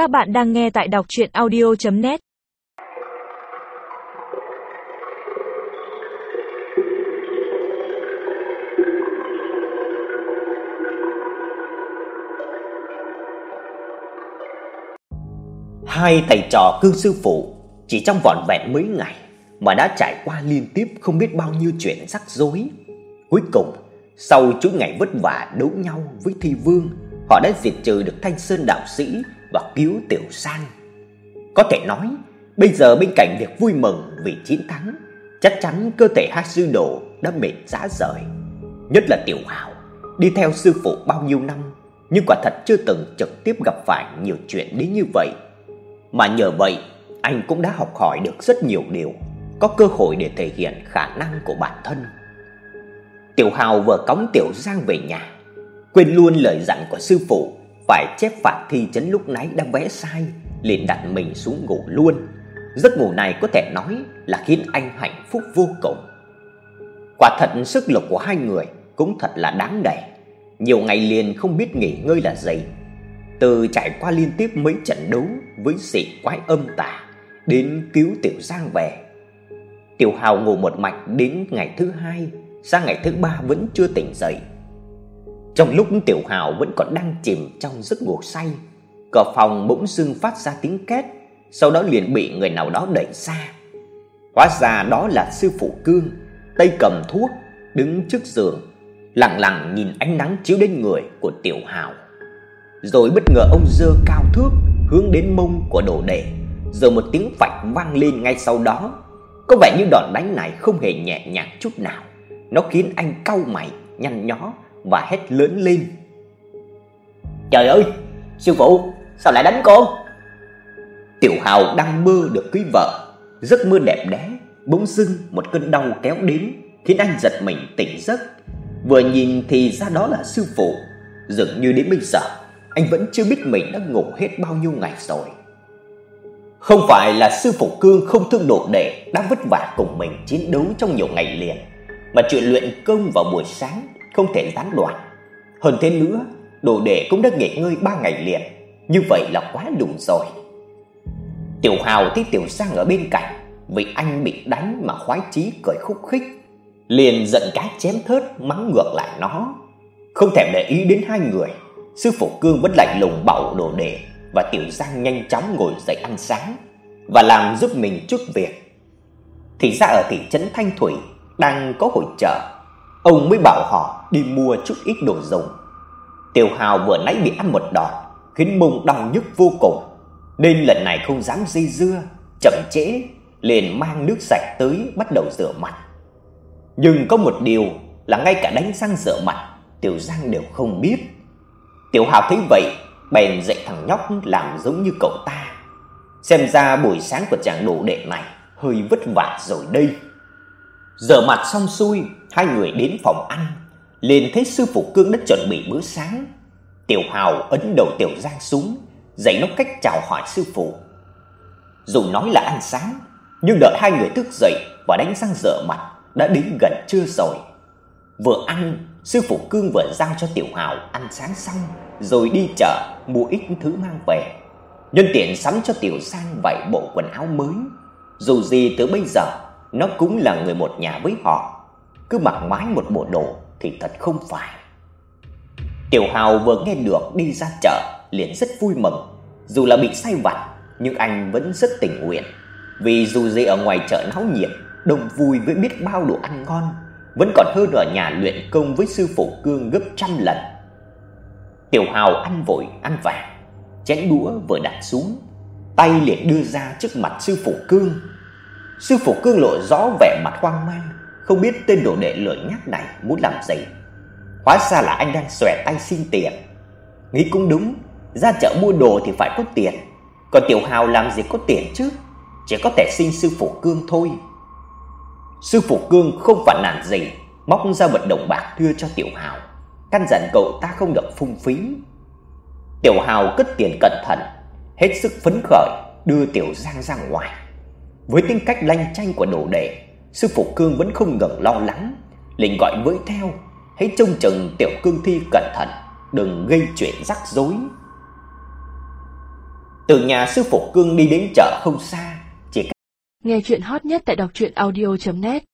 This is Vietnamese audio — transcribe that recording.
Các bạn đang nghe tại đọc audio net Hai thầy trò cương sư phụ chỉ trong vỏn vẹn mấy ngày mà đã trải qua liên tiếp không biết bao nhiêu chuyện rắc rối. Cuối cùng, sau chuỗi ngày vất vả đấu nhau với Thi Vương, họ đã diệt trừ được Thanh Sơn đạo sĩ và cứu Tiểu San. Có thể nói, bây giờ bên cạnh việc vui mừng vì chiến thắng, chắc chắn cơ thể hai sư đồ đã mệt rã rời. Nhất là Tiểu Hạo, đi theo sư phụ bao nhiêu năm, nhưng quả thật chưa từng trực tiếp gặp phải nhiều chuyện đến như vậy. Mà nhờ vậy, anh cũng đã học hỏi được rất nhiều điều, có cơ hội để thể hiện khả năng của bản thân. Tiểu Hào vừa cõng Tiểu Giang về nhà, quên luôn lời dặn của sư phụ phải chép phạt thi chấn lúc nãy đã vẽ sai, liền đặt mình xuống ngủ luôn. Giấc ngủ này có thể nói là khiến anh hạnh phúc vô cùng. Quả thật sức lực của hai người cũng thật là đáng nể. Nhiều ngày liền không biết nghỉ ngơi là gì. Từ trải qua liên tiếp mấy trận đấu với dị quái âm tà đến cứu Tiểu Giang về. Tiểu Hào ngủ một mạch đến ngày thứ hai, sang ngày thứ ba vẫn chưa tỉnh dậy. Trong lúc Tiểu Hào vẫn còn đang chìm trong giấc ngủ say, cửa phòng bỗng dưng phát ra tiếng két, sau đó liền bị người nào đó đẩy ra. Hóa ra đó là sư phụ Cương, tay cầm thuốc, đứng trước giường, lặng lặng nhìn ánh nắng chiếu đến người của Tiểu Hào. Rồi bất ngờ ông giơ cao thước hướng đến mông của đồ đệ, rồi một tiếng phạch vang lên ngay sau đó. Có vẻ như đòn đánh này không hề nhẹ nhàng chút nào, nó khiến anh cau mày, nhăn nhó và hét lớn lên. "Trời ơi, sư phụ, sao lại đánh con?" Tiểu Hào đang mơ được cưới vợ, giấc mơ đẹp đẽ, bỗng dưng một cơn đau kéo đến, khiến anh giật mình tỉnh giấc. Vừa nhìn thì ra đó là sư phụ, dường như đến bây giờ anh vẫn chưa biết mình đã ngủ hết bao nhiêu ngày rồi. Không phải là sư phụ Cương không thương độ đệ đã vất vả cùng mình chiến đấu trong nhiều ngày liền, mà chuyện luyện công vào buổi sáng không thể gián đoạn. Hơn thế nữa, đồ đệ cũng đã nghỉ ngơi ba ngày liền, như vậy là quá đủ rồi. Tiểu Hào thấy Tiểu Sang ở bên cạnh, vì anh bị đánh mà khoái chí cười khúc khích, liền giận cá chém thớt mắng ngược lại nó. Không thèm để ý đến hai người, sư phụ Cương vẫn lạnh lùng bảo đồ đệ và Tiểu Giang nhanh chóng ngồi dậy ăn sáng và làm giúp mình chút việc. Thì ra ở thị trấn Thanh Thủy đang có hội chợ, ông mới bảo họ đi mua chút ít đồ dùng. Tiểu Hào vừa nãy bị ăn một đòn, khiến mông đau nhức vô cùng, nên lần này không dám dây dưa, chậm trễ, liền mang nước sạch tới bắt đầu rửa mặt. Nhưng có một điều là ngay cả đánh răng rửa mặt, Tiểu Giang đều không biết. Tiểu Hào thấy vậy, bèn dạy thằng nhóc làm giống như cậu ta. Xem ra buổi sáng của chàng đồ đệ này hơi vất vả rồi đây. Rửa mặt xong xuôi, hai người đến phòng ăn, liền thấy sư phụ Cương đã chuẩn bị bữa sáng. Tiểu Hào ấn đầu Tiểu Giang xuống, dạy nó cách chào hỏi sư phụ. Dù nói là ăn sáng, nhưng đợi hai người thức dậy và đánh răng rửa mặt đã đến gần trưa rồi. Vừa ăn, sư phụ Cương vừa giao cho Tiểu Hào ăn sáng xong rồi đi chợ mua ít thứ mang về. Nhân tiện sắm cho Tiểu Sang vài bộ quần áo mới. Dù gì từ bây giờ nó cũng là người một nhà với họ, cứ mặc mãi một bộ đồ thì thật không phải. Tiểu Hào vừa nghe được đi ra chợ liền rất vui mừng, dù là bị say vặt nhưng anh vẫn rất tình nguyện, vì dù gì ở ngoài chợ náo nhiệt, đông vui với biết bao đồ ăn ngon, vẫn còn hơn ở nhà luyện công với sư phụ Cương gấp trăm lần. Tiểu Hào ăn vội ăn vàng, chén đũa vừa đặt xuống, tay liền đưa ra trước mặt sư phụ Cương. Sư phụ Cương lộ rõ vẻ mặt hoang mang, không biết tên đồ đệ lười nhác này muốn làm gì. Hóa ra là anh đang xòe tay xin tiền. Nghĩ cũng đúng, ra chợ mua đồ thì phải có tiền, còn Tiểu Hào làm gì có tiền chứ, chỉ có thể xin sư phụ Cương thôi. Sư phụ Cương không phản nàn gì, móc ra một đồng bạc đưa cho Tiểu Hào, căn dặn cậu ta không được phung phí. Tiểu Hào cất tiền cẩn thận, hết sức phấn khởi đưa Tiểu Giang ra ngoài. Với tính cách lanh chanh của đồ đệ, sư phụ Cương vẫn không ngừng lo lắng, liền gọi với theo, hãy trông chừng Tiểu Cương Thi cẩn thận, đừng gây chuyện rắc rối. Từ nhà sư phụ Cương đi đến chợ không xa, chỉ Nghe chuyện hot nhất tại đọc truyện audio net